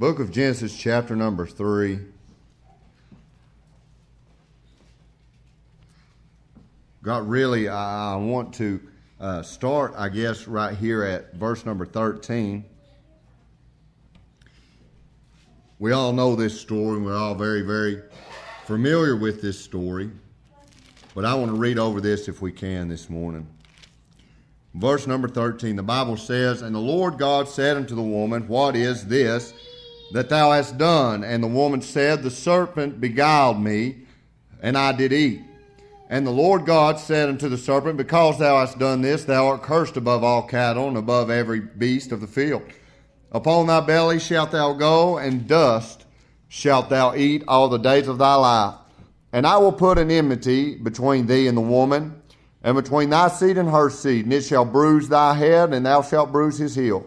Book of Genesis, chapter number 3. God, really, I, I want to uh, start, I guess, right here at verse number 13. We all know this story, and we're all very, very familiar with this story. But I want to read over this if we can this morning. Verse number 13, the Bible says, And the Lord God said unto the woman, What is this that thou hast done? And the woman said, The serpent beguiled me, and I did eat. And the Lord God said unto the serpent, Because thou hast done this, thou art cursed above all cattle, and above every beast of the field. Upon thy belly shalt thou go, and dust shalt thou eat all the days of thy life. And I will put an enmity between thee and the woman and between thy seed and her seed, and it shall bruise thy head, and thou shalt bruise his heel.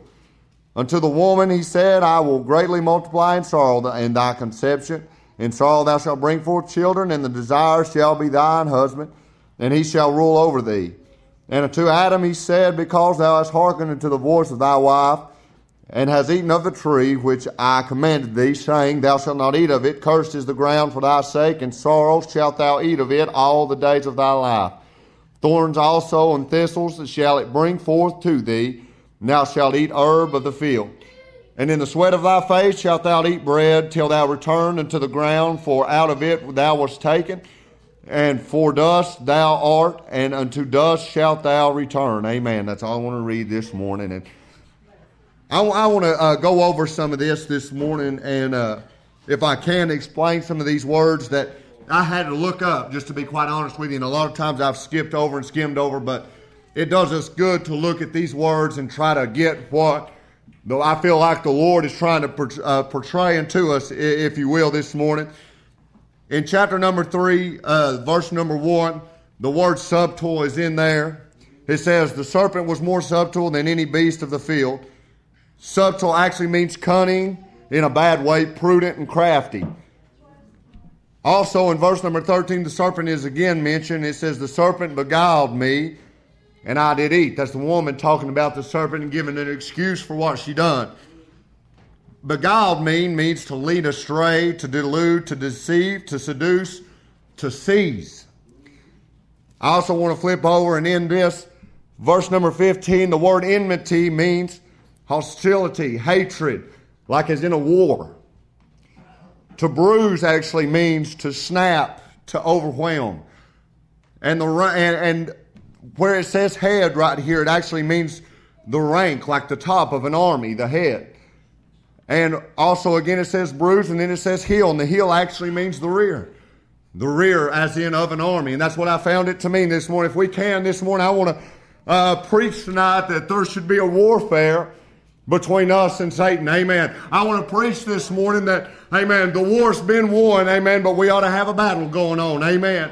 Unto the woman he said, I will greatly multiply in sorrow in thy conception. In sorrow thou shalt bring forth children, and the desire shall be thine husband, and he shall rule over thee. And unto Adam he said, Because thou hast hearkened unto the voice of thy wife, and hast eaten of the tree which I commanded thee, saying, Thou shalt not eat of it, cursed is the ground for thy sake, and sorrow shalt thou eat of it all the days of thy life. Thorns also and thistles shall it bring forth to thee, thou shalt eat herb of the field. And in the sweat of thy face shalt thou eat bread till thou return unto the ground, for out of it thou wast taken, and for dust thou art, and unto dust shalt thou return. Amen. That's all I want to read this morning. And I, I want to uh, go over some of this this morning, and uh, if I can, explain some of these words that I had to look up, just to be quite honest with you. And a lot of times I've skipped over and skimmed over, but it does us good to look at these words and try to get what though I feel like the Lord is trying to uh, portray into us, if you will, this morning. In chapter number three, uh, verse number one, the word subtle is in there. It says, The serpent was more subtle than any beast of the field. Subtle actually means cunning in a bad way, prudent and crafty. Also, in verse number 13, the serpent is again mentioned. It says, The serpent beguiled me, and I did eat. That's the woman talking about the serpent and giving an excuse for what she done. Beguiled mean means to lead astray, to delude, to deceive, to seduce, to seize. I also want to flip over and end this. Verse number 15, the word enmity means hostility, hatred, like as in a war. To bruise actually means to snap, to overwhelm. And the and, and where it says head right here, it actually means the rank, like the top of an army, the head. And also again it says bruise and then it says heel, and the heel actually means the rear. The rear as in of an army. And that's what I found it to mean this morning. If we can this morning, I want to uh, preach tonight that there should be a warfare between us and Satan. Amen. I want to preach this morning that, amen, the war's been won, amen, but we ought to have a battle going on. Amen.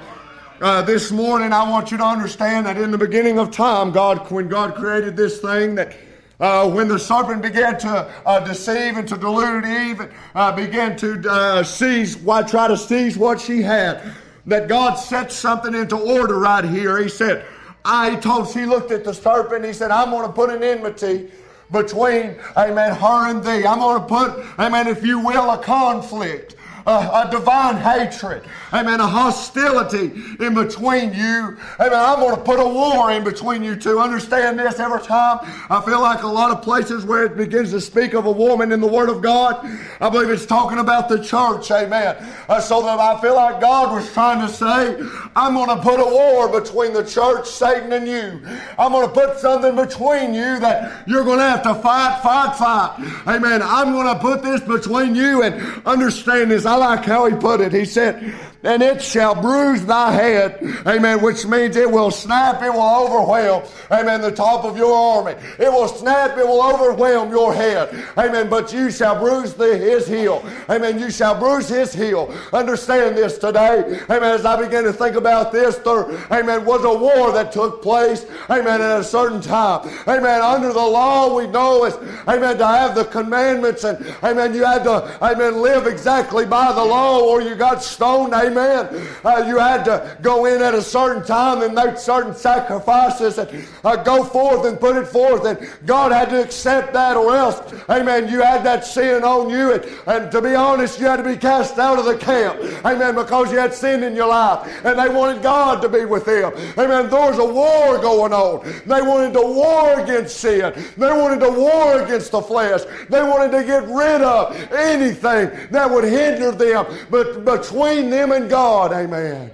Uh, this morning, I want you to understand that in the beginning of time, God, when God created this thing, that uh, when the serpent began to uh, deceive and to delude Eve, uh, began to uh, seize, why try to seize what she had, that God set something into order right here. He said, I told, she looked at the serpent, he said, I'm going to put an enmity between, amen, her and thee. I'm going to put, amen, if you will, a conflict a, a divine hatred, amen, a hostility in between you. Amen. I'm going to put a war in between you two. Understand this every time I feel like a lot of places where it begins to speak of a woman in the Word of God, I believe it's talking about the church, amen. Uh, so that I feel like God was trying to say, I'm going to put a war between the church, Satan, and you. I'm going to put something between you that you're going to have to fight, fight, fight. Amen. I'm going to put this between you and understand this. I like how he put it. He said, and it shall bruise thy head. Amen. Which means it will snap, it will overwhelm. Amen. The top of your army. It will snap, it will overwhelm your head. Amen. But you shall bruise the, his heel. Amen. You shall bruise his heel. Understand this today. Amen. As I begin to think about this, there, amen, was a war that took place. Amen. At a certain time. Amen. Under the law, we know is, amen, to have the commandments and, amen, you had to, amen, live exactly by by the law or you got stoned, amen. Uh, you had to go in at a certain time and make certain sacrifices and uh, go forth and put it forth. And God had to accept that or else, amen, you had that sin on you. And, and to be honest, you had to be cast out of the camp, amen, because you had sin in your life. And they wanted God to be with them. Amen. There was a war going on. They wanted to war against sin. They wanted to war against the flesh. They wanted to get rid of anything that would hinder them. But between them and God, amen,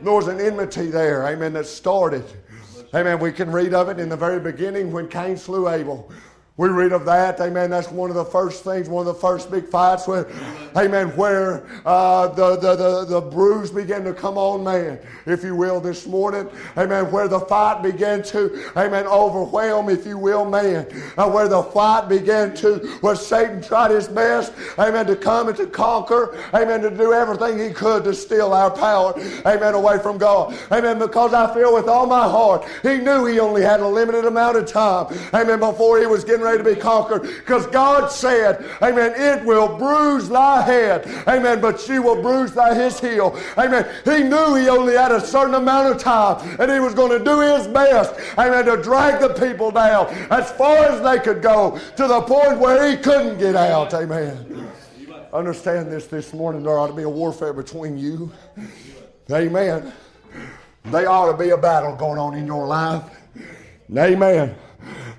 there was an enmity there, amen, that started. Amen. We can read of it in the very beginning when Cain slew Abel. We read of that, amen. That's one of the first things, one of the first big fights where, amen, where uh, the, the, the, the bruise began to come on man, if you will, this morning. Amen. Where the fight began to, amen, overwhelm, if you will, man. Uh, where the fight began to, where Satan tried his best, amen, to come and to conquer, amen, to do everything he could to steal our power, amen, away from God. Amen. Because I feel with all my heart, he knew he only had a limited amount of time, amen, before he was getting ready to be conquered. Because God said, Amen, it will bruise thy head. Amen, but she will bruise thy his heel. Amen. He knew he only had a certain amount of time and he was going to do his best. Amen, to drag the people down as far as they could go to the point where he couldn't get out. Amen. Understand this this morning. There ought to be a warfare between you. Amen. There ought to be a battle going on in your life. Amen.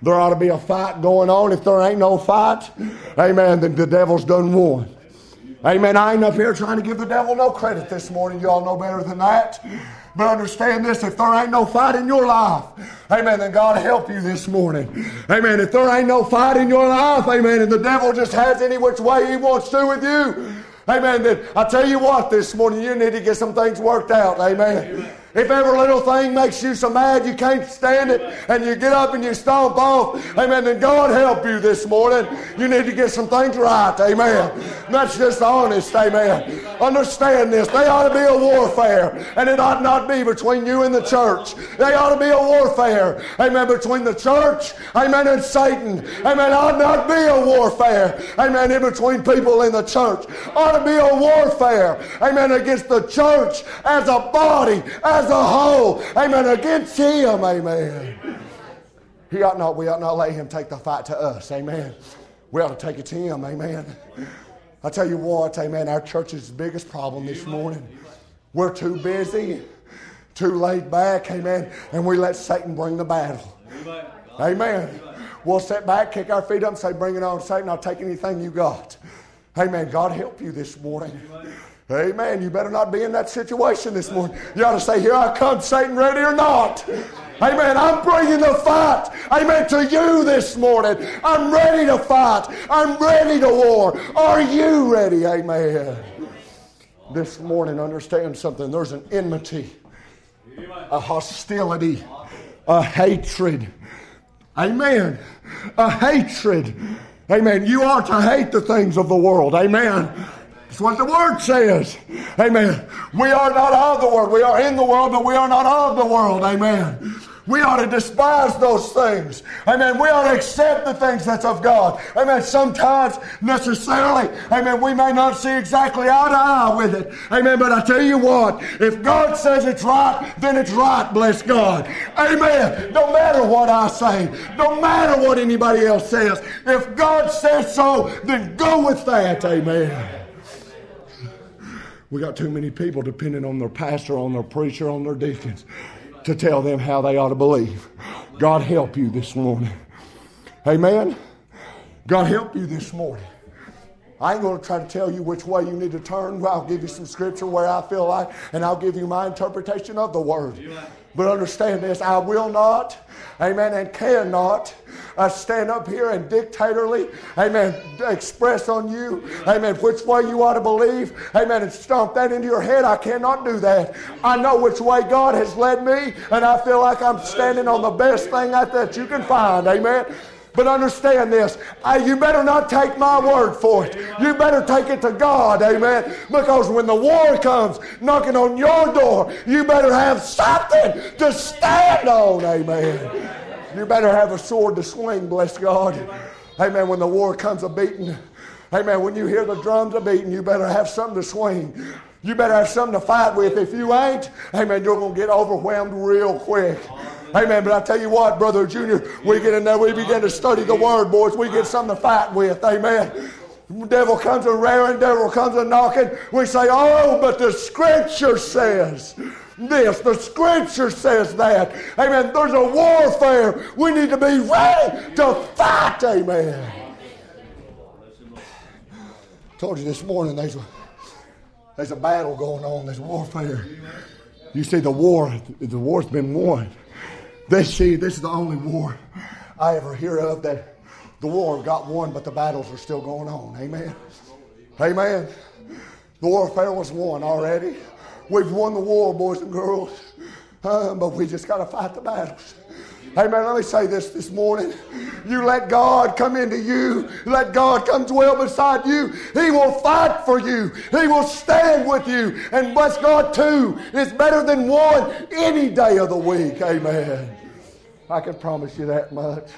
There ought to be a fight going on. If there ain't no fight, amen, then the devil's done won. Amen. I ain't up here trying to give the devil no credit this morning. You all know better than that. But understand this if there ain't no fight in your life, amen, then God help you this morning. Amen. If there ain't no fight in your life, amen, and the devil just has any which way he wants to with you, amen, then I tell you what this morning, you need to get some things worked out. amen. amen. If every little thing makes you so mad you can't stand it and you get up and you stomp off, amen, then God help you this morning. You need to get some things right, amen. That's just honest, amen. Understand this. They ought to be a warfare, and it ought not be between you and the church. They ought to be a warfare, amen, between the church, amen, and Satan. Amen. Ought not be a warfare, amen, in between people in the church. Ought to be a warfare, amen, against the church as a body, as as a whole. Amen. Against him. Amen. He ought not, we ought not let him take the fight to us. Amen. We ought to take it to him. Amen. I tell you what, amen, our church's biggest problem this morning. We're too busy, too laid back, amen, and we let Satan bring the battle. Amen. We'll sit back, kick our feet up, and say, Bring it on, Satan. I'll take anything you got. Amen. God help you this morning. Amen. You better not be in that situation this morning. You ought to say, Here I come, Satan, ready or not. Amen. I'm bringing the fight. Amen. To you this morning. I'm ready to fight. I'm ready to war. Are you ready? Amen. This morning, understand something. There's an enmity, a hostility, a hatred. Amen. A hatred. Amen. You are to hate the things of the world. Amen. What the Word says. Amen. We are not of the world. We are in the world, but we are not of the world. Amen. We ought to despise those things. Amen. We ought to accept the things that's of God. Amen. Sometimes necessarily, amen, we may not see exactly eye to eye with it. Amen. But I tell you what, if God says it's right, then it's right. Bless God. Amen. No matter what I say, no matter what anybody else says, if God says so, then go with that. Amen. We got too many people depending on their pastor, on their preacher, on their deacons to tell them how they ought to believe. God help you this morning. Amen. God help you this morning. I ain't going to try to tell you which way you need to turn. I'll give you some scripture where I feel like, and I'll give you my interpretation of the word. But understand this I will not, amen, and cannot uh, stand up here and dictatorly, amen, express on you, amen, which way you ought to believe, amen, and stomp that into your head. I cannot do that. I know which way God has led me, and I feel like I'm standing on the best thing that, that you can find, amen. But understand this. I, you better not take my word for it. You better take it to God. Amen. Because when the war comes knocking on your door, you better have something to stand on. Amen. You better have a sword to swing, bless God. Amen. When the war comes a beating, amen. when you hear the drums a beating, you better have something to swing. You better have something to fight with. If you ain't, amen, you're gonna get overwhelmed real quick. Amen. But I tell you what, Brother Junior, we get in there, we begin to study the Word, boys. We get something to fight with. Amen. Devil comes a raring, devil comes a knocking. We say, Oh, but the Scripture says this. The Scripture says that. Amen. There's a warfare. We need to be ready to fight. Amen. told you this morning there's a, there's a battle going on. There's warfare. You see, the war, the war's been won. They see this is the only war I ever hear of that the war got won, but the battles are still going on. Amen. Amen. The warfare was won already. We've won the war, boys and girls, but we just got to fight the battles. Amen. Let me say this this morning. You let God come into you. Let God come dwell beside you. He will fight for you. He will stand with you. And bless God, two is better than one any day of the week. Amen. I can promise you that much.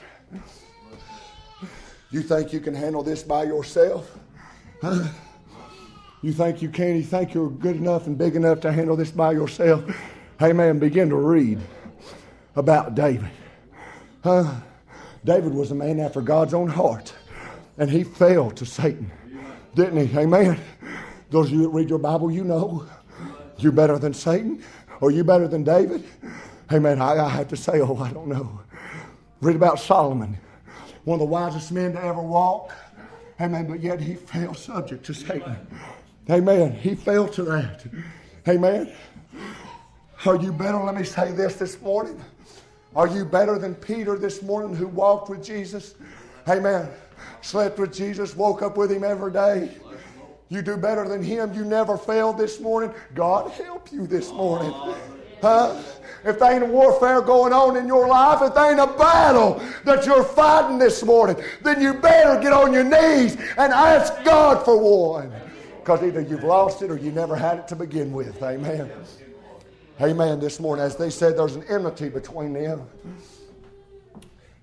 You think you can handle this by yourself? Huh? You think you can? You think you're good enough and big enough to handle this by yourself? Hey, man, begin to read about David. Huh? David was a man after God's own heart, and he fell to Satan, didn't he? Amen. Those of you that read your Bible, you know you're better than Satan, or you better than David. Amen. I, I have to say, oh, I don't know. Read about Solomon, one of the wisest men to ever walk. Amen. But yet he fell subject to Satan. Amen. He fell to that. Amen. Are you better? Let me say this this morning. Are you better than Peter this morning who walked with Jesus? Amen. Slept with Jesus, woke up with him every day. You do better than him. You never failed this morning. God help you this morning. Huh? If there ain't a warfare going on in your life, if there ain't a battle that you're fighting this morning, then you better get on your knees and ask God for one. Because either you've lost it or you never had it to begin with. Amen. Amen. This morning, as they said, there's an enmity between them.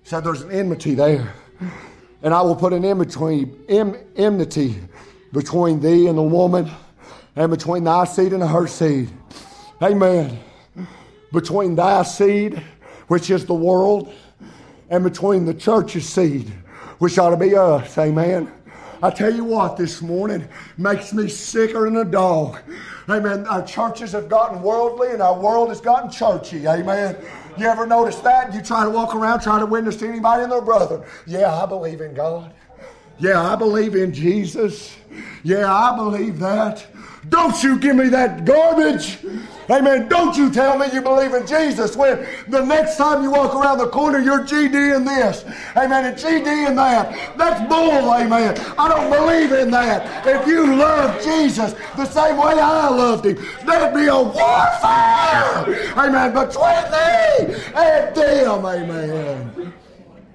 Said there's an enmity there. And I will put an enmity, enmity between thee and the woman, and between thy seed and her seed. Amen between thy seed, which is the world, and between the church's seed, which ought to be us. Amen. I tell you what, this morning makes me sicker than a dog. Amen. Our churches have gotten worldly and our world has gotten churchy. Amen. You ever notice that? You try to walk around trying to witness to anybody and their brother. Yeah, I believe in God. Yeah, I believe in Jesus. Yeah, I believe that. Don't you give me that garbage. Amen. Don't you tell me you believe in Jesus when the next time you walk around the corner you're GD in this. Amen. And GD in that. That's bull. Amen. I don't believe in that. If you love Jesus the same way I loved him, there'd be a warfare. Amen. Between me and them. Amen.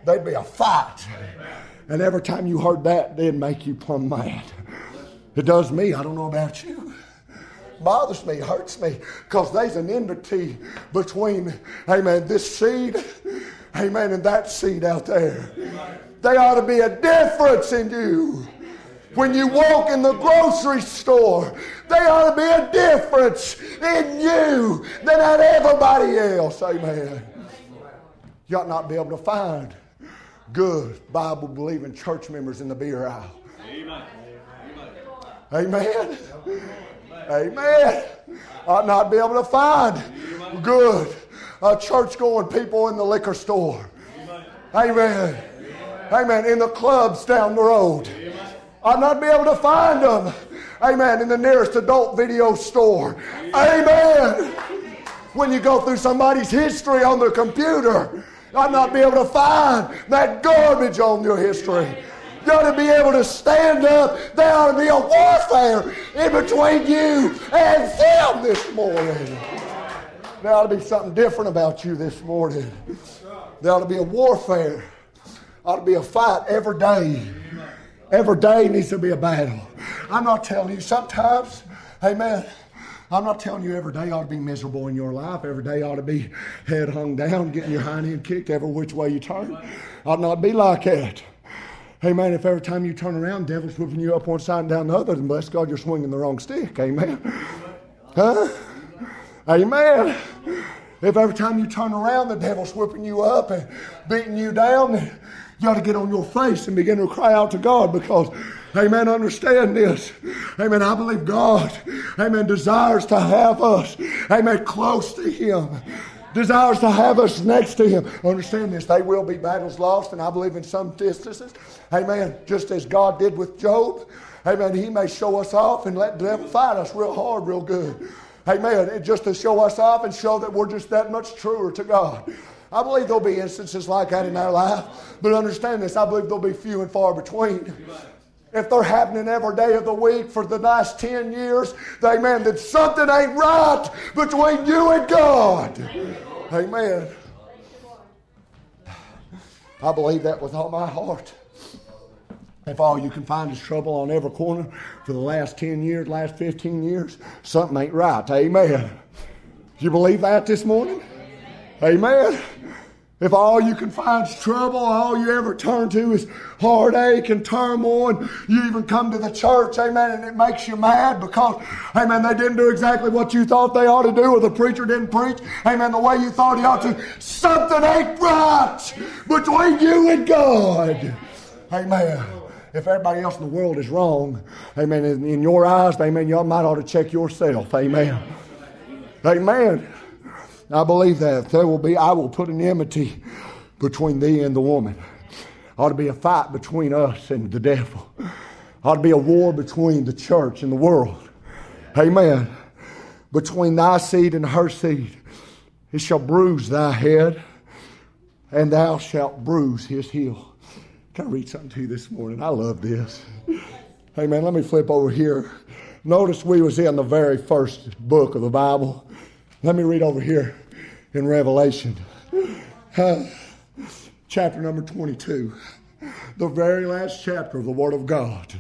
There'd be a fight. And every time you heard that, it'd make you plumb mad. It does me. I don't know about you. Bothers me, hurts me, because there's an enmity between, amen, this seed, amen, and that seed out there. There ought to be a difference in you. When you walk in the grocery store, there ought to be a difference in you than at everybody else. Amen. You ought not be able to find good Bible believing church members in the beer aisle. Amen. Amen. Amen. I'd not be able to find good uh, church going people in the liquor store. Amen. Amen. In the clubs down the road. I'd not be able to find them. Amen. In the nearest adult video store. Amen. When you go through somebody's history on their computer, I'd not be able to find that garbage on your history. You ought to be able to stand up. There ought to be a warfare in between you and them this morning. There ought to be something different about you this morning. There ought to be a warfare. Ought to be a fight every day. Every day needs to be a battle. I'm not telling you sometimes, amen. I'm not telling you every day ought to be miserable in your life. Every day ought to be head hung down, getting your hind end kicked every which way you turn. Ought not be like that. Amen. If every time you turn around, devil's whipping you up one side and down the other, then bless God, you're swinging the wrong stick. Amen. Huh? Amen. If every time you turn around, the devil's whipping you up and beating you down, then you ought to get on your face and begin to cry out to God because, amen, understand this. Amen. I believe God, amen, desires to have us, amen, close to Him desires to have us next to him. Understand this, they will be battles lost, and I believe in some instances, amen, just as God did with Job, amen, he may show us off and let them fight us real hard, real good. Amen. Just to show us off and show that we're just that much truer to God. I believe there'll be instances like that in our life, but understand this, I believe there'll be few and far between if they're happening every day of the week for the last 10 years, amen, that something ain't right between you and God. Amen. I believe that with all my heart. If all you can find is trouble on every corner for the last 10 years, last 15 years, something ain't right. Amen. You believe that this morning? Amen. If all you can find is trouble, all you ever turn to is heartache and turmoil, and you even come to the church, amen, and it makes you mad because, amen, they didn't do exactly what you thought they ought to do, or the preacher didn't preach, amen, the way you thought he ought to. Something ain't right between you and God. Amen. If everybody else in the world is wrong, amen, in your eyes, amen, y'all might ought to check yourself. Amen. Amen. I believe that there will be, I will put an enmity between thee and the woman. Ought to be a fight between us and the devil. Ought to be a war between the church and the world. Amen. Between thy seed and her seed. It shall bruise thy head, and thou shalt bruise his heel. Can I read something to you this morning? I love this. Hey man, let me flip over here. Notice we was in the very first book of the Bible. Let me read over here in Revelation, uh, chapter number 22, the very last chapter of the Word of God.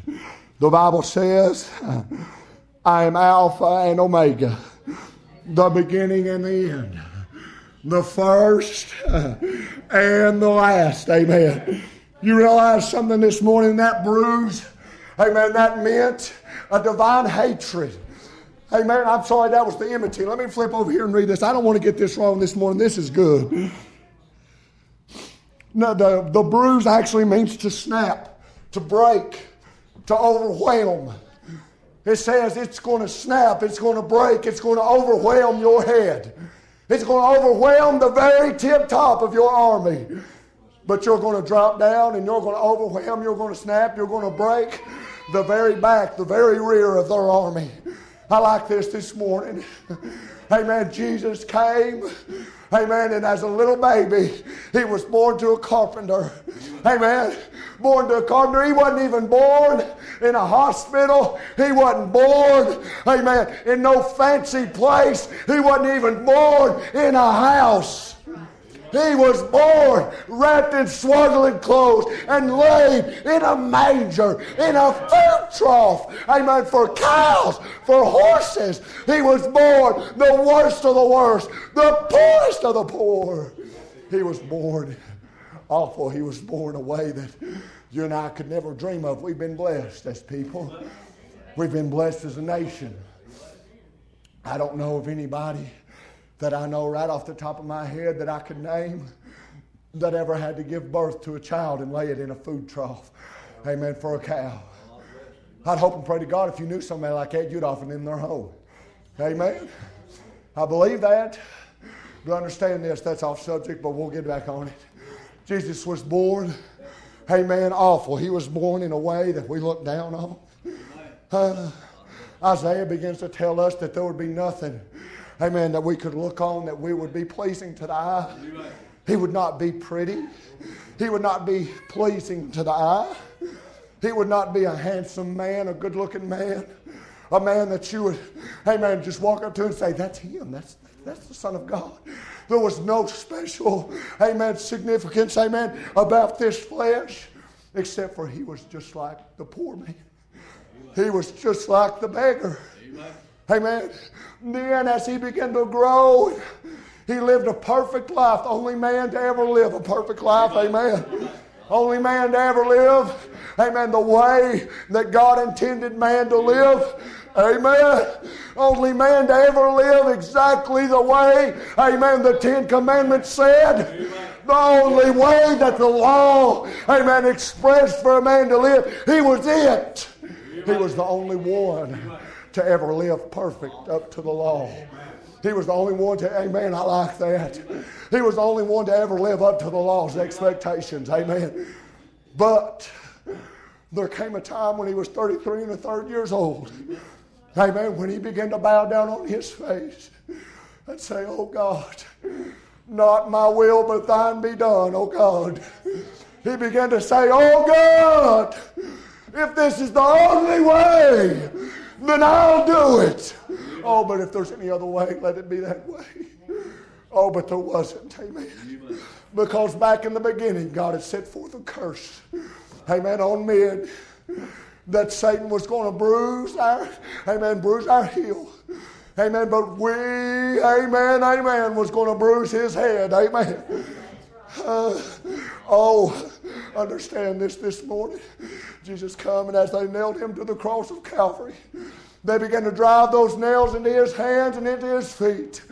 The Bible says, I am Alpha and Omega, the beginning and the end, the first and the last. Amen. You realize something this morning? That bruise, amen, that meant a divine hatred Hey, man, I'm sorry that was the enmity. Let me flip over here and read this. I don't want to get this wrong this morning. This is good. No, the, the bruise actually means to snap, to break, to overwhelm. It says it's going to snap, it's going to break, it's going to overwhelm your head. It's going to overwhelm the very tip top of your army. But you're going to drop down and you're going to overwhelm, you're going to snap, you're going to break the very back, the very rear of their army. I like this this morning. Amen. Jesus came. Amen. And as a little baby, he was born to a carpenter. Amen. Born to a carpenter. He wasn't even born in a hospital. He wasn't born, amen, in no fancy place. He wasn't even born in a house. He was born wrapped in swaddling clothes and laid in a manger, in a food trough. Amen. For cows, for horses. He was born the worst of the worst, the poorest of the poor. He was born awful. He was born a way that you and I could never dream of. We've been blessed as people, we've been blessed as a nation. I don't know of anybody that I know right off the top of my head that I could name that ever had to give birth to a child and lay it in a food trough. Amen. For a cow. I'd hope and pray to God if you knew somebody like that, you'd offer them their home. Amen. I believe that. But understand this, that's off subject, but we'll get back on it. Jesus was born, amen, awful. He was born in a way that we look down on. Uh, Isaiah begins to tell us that there would be nothing amen, that we could look on, that we would be pleasing to the eye. He would not be pretty. He would not be pleasing to the eye. He would not be a handsome man, a good looking man, a man that you would, amen, just walk up to and say, That's him. That's, that's the Son of God. There was no special, amen, significance, amen, about this flesh, except for he was just like the poor man. He was just like the beggar. Amen. Then, as he began to grow, he lived a perfect life. The only man to ever live a perfect life. Amen. Only man to ever live. amen, the way that God intended man to live. Amen. Only man to ever live exactly the way, amen, the Ten Commandments said. The only way that the law, amen, expressed for a man to live, he was it. He was the only one to ever live perfect up to the law. He was the only one to, amen, I like that. He was the only one to ever live up to the law's expectations, amen. But there came a time when he was 33 and a third years old, amen, when he began to bow down on his face and say, Oh God, not my will, but thine be done, oh God. He began to say, Oh God, if this is the only way, then I'll do it. Oh, but if there's any other way, let it be that way. Oh, but there wasn't. Amen. Because back in the beginning, God had set forth a curse. Amen. On men that Satan was going to bruise our, amen, bruise our heel. Amen. But we, amen, amen, was going to bruise his head. Amen. Uh, oh, understand this this morning. Jesus come, and as they nailed him to the cross of Calvary, they began to drive those nails into his hands and into his feet,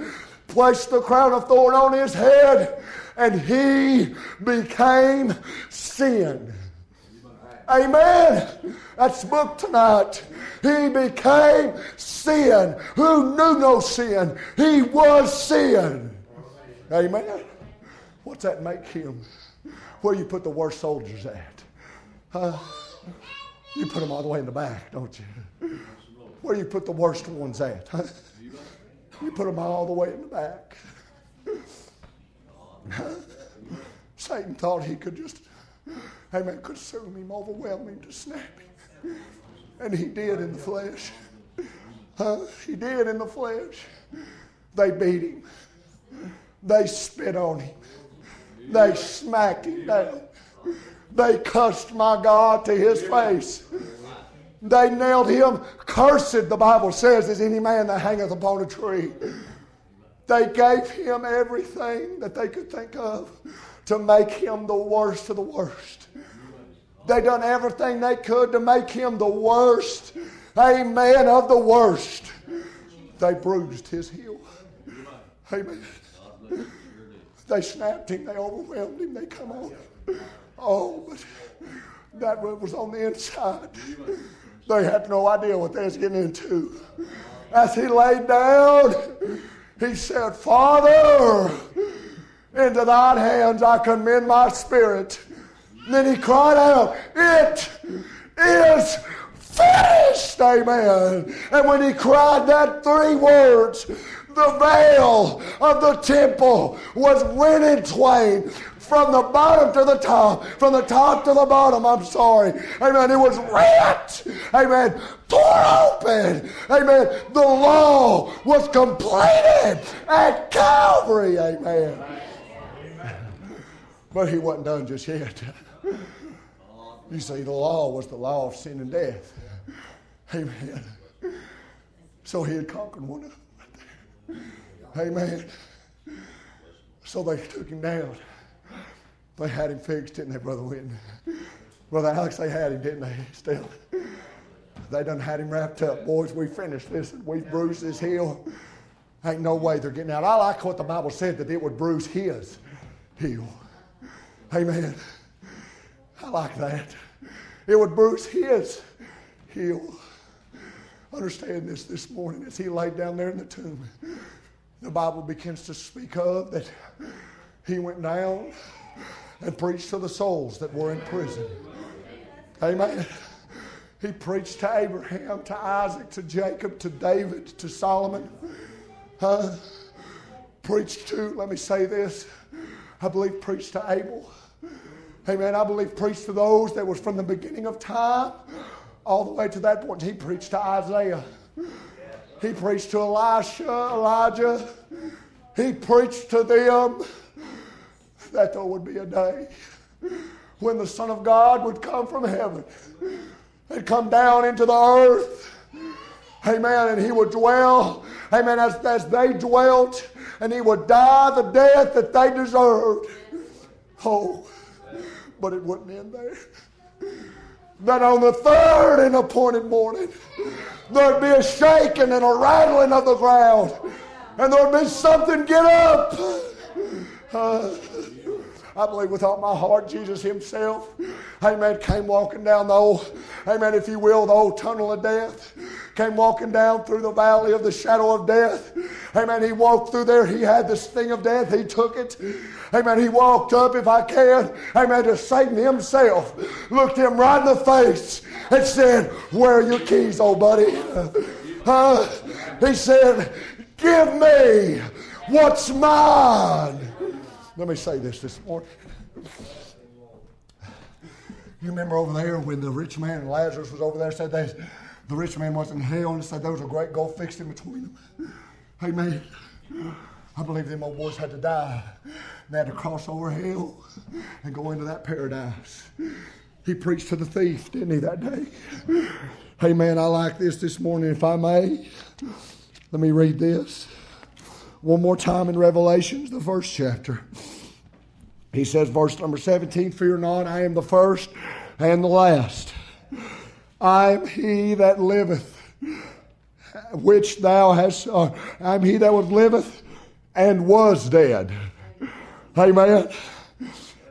placed the crown of thorn on his head, and he became sin. Amen. That's book tonight. He became sin. Who knew no sin? He was sin. Amen. What's that make him? Where you put the worst soldiers at? Huh? You put them all the way in the back, don't you? Where do you put the worst ones at? You put them all the way in the back. Satan thought he could just, amen, consume him, overwhelm him, to snap him. And he did in the flesh. Huh? He did in the flesh. They beat him. They spit on him. They smacked him down. They cussed my God to his face. They nailed him. Cursed, the Bible says, is any man that hangeth upon a tree. They gave him everything that they could think of to make him the worst of the worst. They done everything they could to make him the worst, amen, of the worst. They bruised his heel. Amen. They snapped him, they overwhelmed him, they come on. Oh, but that was on the inside. They had no idea what they was getting into. As he laid down, he said, Father, into thine hands I commend my spirit. And then he cried out, It is finished. Amen. And when he cried that three words, the veil of the temple was rent in twain from the bottom to the top, from the top to the bottom, I'm sorry. Amen. It was rent. Amen. Torn open. Amen. The law was completed at Calvary. Amen. But he wasn't done just yet. You see, the law was the law of sin and death. Amen. So he had conquered one of them. Amen. So they took him down. They had him fixed, didn't they, Brother Whitten? Brother Alex, they had him, didn't they? Still. They done had him wrapped up. Boys, we finished this. We've bruised his heel. Ain't no way they're getting out. I like what the Bible said that it would bruise his heel. Amen. I like that. It would bruise his heel. Understand this this morning as he laid down there in the tomb. The Bible begins to speak of that he went down and preached to the souls that were in prison. Amen. He preached to Abraham, to Isaac, to Jacob, to David, to Solomon. Huh? Preached to, let me say this, I believe preached to Abel. Amen. I believe preached to those that was from the beginning of time all the way to that point. He preached to Isaiah. He preached to Elisha, Elijah. He preached to them that there would be a day when the Son of God would come from heaven and come down into the earth. Amen. And he would dwell, amen, as, as they dwelt, and he would die the death that they deserved. Oh, but it wouldn't end there. that on the third and appointed morning, there'd be a shaking and a rattling of the ground, and there'd be something get up. Uh, I believe with all my heart, Jesus Himself, amen, came walking down the old, amen, if you will, the old tunnel of death. Came walking down through the valley of the shadow of death. Amen. He walked through there. He had the sting of death. He took it. Amen. He walked up, if I can, amen, to Satan himself. Looked him right in the face and said, Where are your keys, old buddy? Uh, he said, Give me what's mine. Let me say this this morning. You remember over there when the rich man and Lazarus was over there said that the rich man was in hell and said there was a great gulf fixed in between them. Amen. I believe them old boys had to die. They had to cross over hell and go into that paradise. He preached to the thief, didn't he, that day? Hey, man, I like this this morning, if I may. Let me read this one more time in Revelations, the first chapter. He says, verse number 17 Fear not, I am the first and the last. I am he that liveth, which thou hast, uh, I am he that was liveth and was dead. Amen.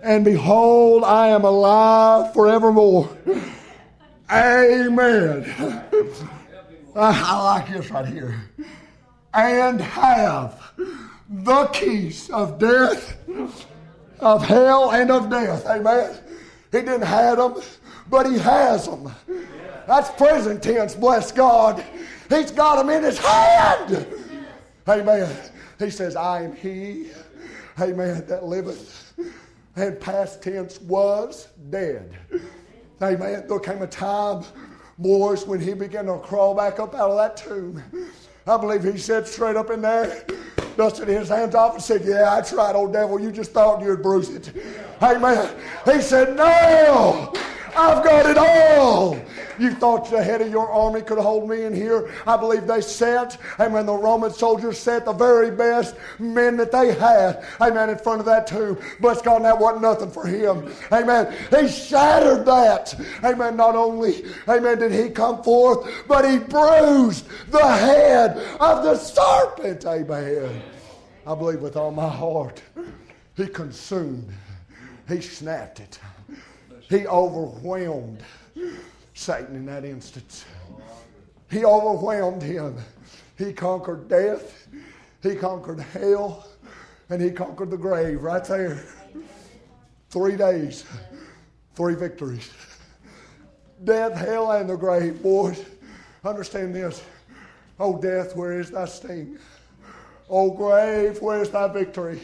And behold, I am alive forevermore. Amen. I like this right here. And have the keys of death, of hell, and of death. Amen. He didn't have them, but he has them. That's present tense, bless God. He's got them in his hand. Amen. He says, I am he, amen, that liveth. And past tense was dead. Amen. There came a time, boys, when he began to crawl back up out of that tomb. I believe he said straight up in there, dusted his hands off and said, Yeah, that's right, old devil. You just thought you'd bruise it. Amen. He said, No, I've got it all. You thought the head of your army could hold me in here. I believe they sat, amen, the Roman soldiers set the very best men that they had, amen, in front of that tomb. Bless God, that wasn't nothing for him. Amen. He shattered that. Amen. Not only, amen, did he come forth, but he bruised the head of the serpent. Amen. I believe with all my heart, he consumed, he snapped it, he overwhelmed Satan in that instance. He overwhelmed him. He conquered death, he conquered hell, and he conquered the grave right there. Three days, three victories. Death, hell, and the grave, boys. Understand this. Oh, death, where is thy sting? Oh, grave, where is thy victory?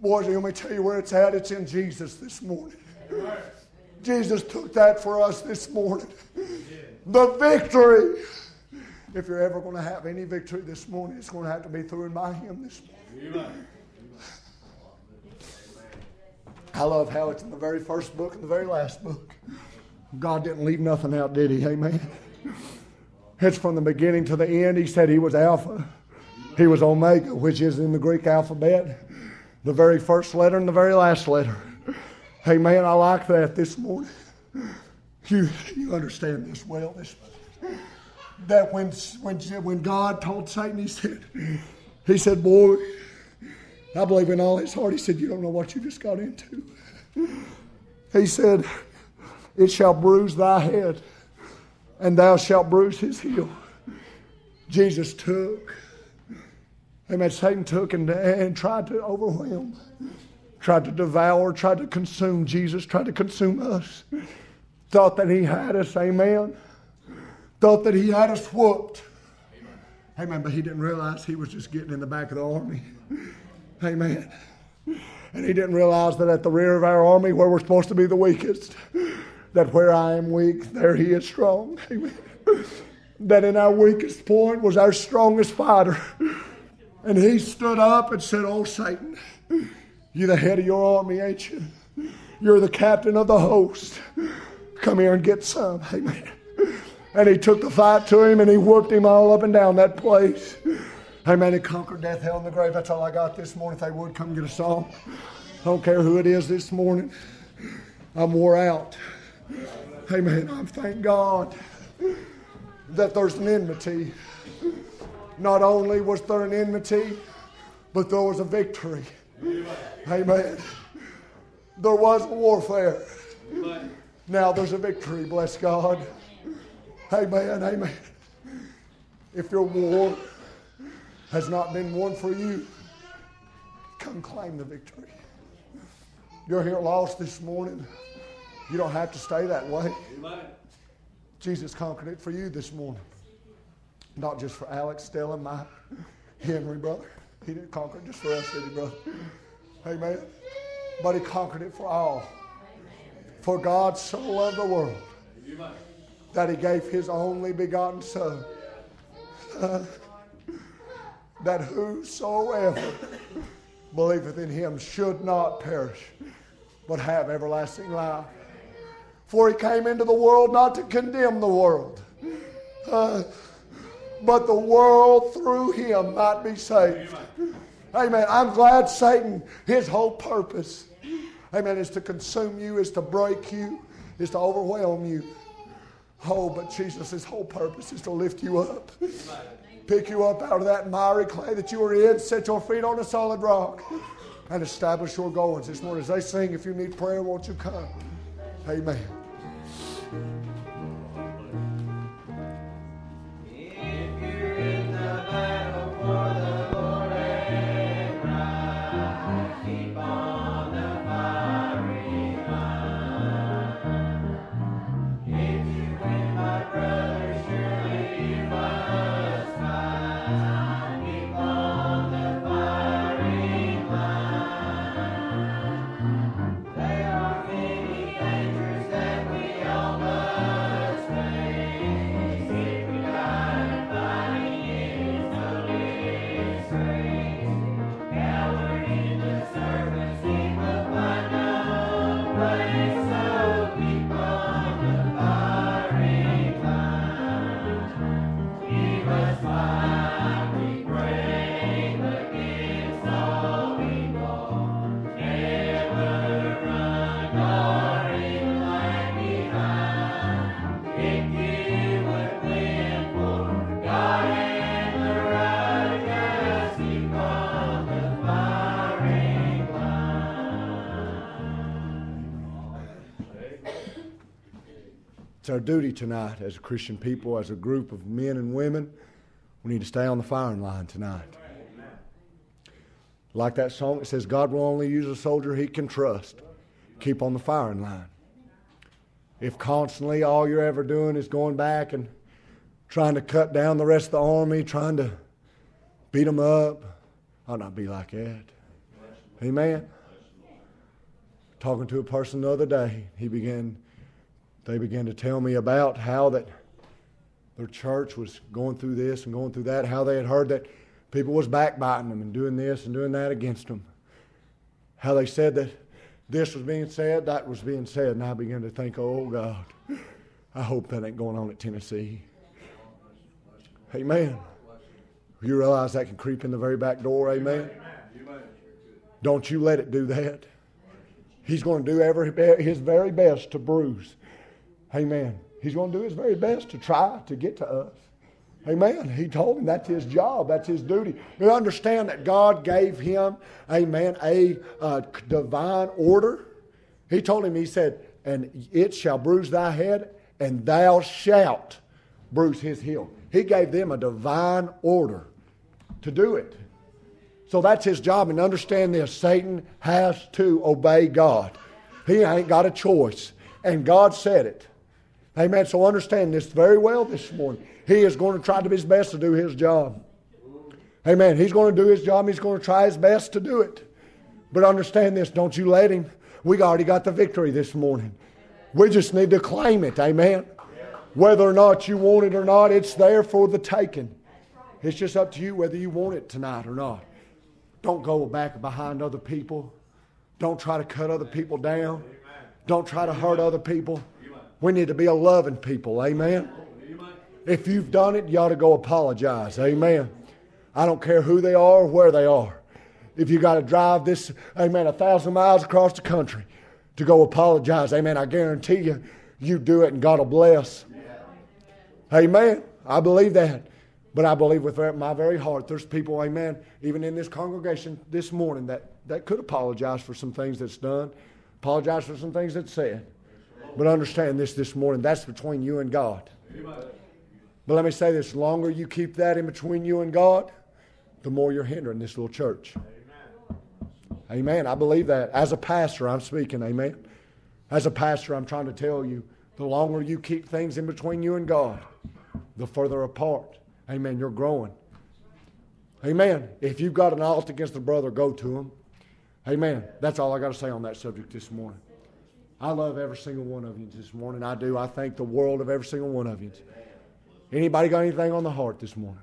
Boys, let me tell you where it's at. It's in Jesus this morning. Jesus took that for us this morning. The victory. If you're ever going to have any victory this morning, it's going to have to be through and by Him this morning. I love how it's in the very first book and the very last book. God didn't leave nothing out, did He? Amen. It's from the beginning to the end. He said He was Alpha, He was Omega, which is in the Greek alphabet, the very first letter and the very last letter. Hey, man, I like that this morning. You, you understand this well. This, that when, when, when God told Satan, he said, he said, boy, I believe in all his heart. He said, you don't know what you just got into. He said, it shall bruise thy head, and thou shalt bruise his heel. Jesus took, amen, Satan took and, and tried to overwhelm tried to devour, tried to consume Jesus, tried to consume us. Thought that he had us, amen. Thought that he had us whooped. Amen. But he didn't realize he was just getting in the back of the army. Amen. And he didn't realize that at the rear of our army, where we're supposed to be the weakest, that where I am weak, there he is strong. Amen. That in our weakest point was our strongest fighter. And he stood up and said, Oh, Satan. You're the head of your army, ain't you? You're the captain of the host. Come here and get some. Amen. And he took the fight to him and he whooped him all up and down that place. Amen. He conquered death, hell, and the grave. That's all I got this morning. If they would, come get a song. I don't care who it is this morning. I'm wore out. Amen. I thank God that there's an enmity. Not only was there an enmity, but there was a victory. Amen. There was warfare. Now there's a victory, bless God. Amen. Amen. If your war has not been won for you, come claim the victory. You're here lost this morning. You don't have to stay that way. Jesus conquered it for you this morning. Not just for Alex, Stella, my Henry brother. He didn't conquer it just for us, did he, brother? Amen. But he conquered it for all. For God so loved the world that he gave his only begotten Son. That whosoever believeth in him should not perish, but have everlasting life. For he came into the world not to condemn the world, uh, but the world through him might be saved. Amen. I'm glad Satan, his whole purpose, amen, is to consume you, is to break you, is to overwhelm you. Oh, but Jesus' his whole purpose is to lift you up. Pick you up out of that miry clay that you were in, set your feet on a solid rock, and establish your goings this morning. As they sing, if you need prayer, won't you come? Amen. It's our duty tonight as a Christian people, as a group of men and women. We need to stay on the firing line tonight. Like that song, it says, God will only use a soldier he can trust. Keep on the firing line. If constantly all you're ever doing is going back and trying to cut down the rest of the army, trying to beat them up, I'll not be like that. Amen. Talking to a person the other day, he began they began to tell me about how that their church was going through this and going through that, how they had heard that people was backbiting them and doing this and doing that against them. How they said that this was being said, that was being said, and I began to think, oh God, I hope that ain't going on at Tennessee. Amen. You realize that can creep in the very back door, amen? Don't you let it do that. He's going to do every, his very best to bruise Amen. He's going to do his very best to try to get to us. Amen. He told him that's his job, that's his duty. You understand that God gave him, amen, a uh, divine order. He told him, He said, and it shall bruise thy head, and thou shalt bruise his heel. He gave them a divine order to do it. So that's his job. And understand this Satan has to obey God. He ain't got a choice. And God said it. Amen. So understand this very well this morning. He is going to try to do his best to do his job. Amen. He's going to do his job. He's going to try his best to do it. But understand this. Don't you let him. We already got the victory this morning. We just need to claim it. Amen. Whether or not you want it or not, it's there for the taking. It's just up to you whether you want it tonight or not. Don't go back behind other people. Don't try to cut other people down. Don't try to hurt other people. We need to be a loving people. Amen. If you've done it, you ought to go apologize. Amen. I don't care who they are or where they are. If you got to drive this, amen, a thousand miles across the country to go apologize, amen, I guarantee you, you do it and God will bless. Amen. I believe that. But I believe with my very heart, there's people, amen, even in this congregation this morning that, that could apologize for some things that's done, apologize for some things that's said. But understand this this morning, that's between you and God. But let me say this: longer you keep that in between you and God, the more you're hindering this little church. Amen. Amen. I believe that. As a pastor, I'm speaking. Amen. As a pastor, I'm trying to tell you: the longer you keep things in between you and God, the further apart. Amen. You're growing. Amen. If you've got an alt against a brother, go to him. Amen. That's all I got to say on that subject this morning. I love every single one of you this morning. I do. I thank the world of every single one of you. Anybody got anything on the heart this morning?